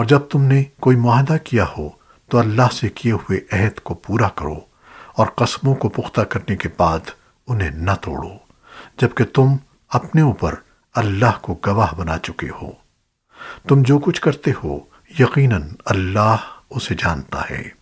اور جب تم نے کوئی معاہدہ کیا ہو، تو اللہ سے کیے ہوئے عہد کو پورا کرو اور قسموں کو پختہ کرنے کے بعد انہیں نہ توڑو، جبکہ تم اپنے اوپر اللہ کو گواہ بنا چکے ہو۔ تم جو کچھ کرتے ہو، یقیناً اللہ اسے جانتا ہے۔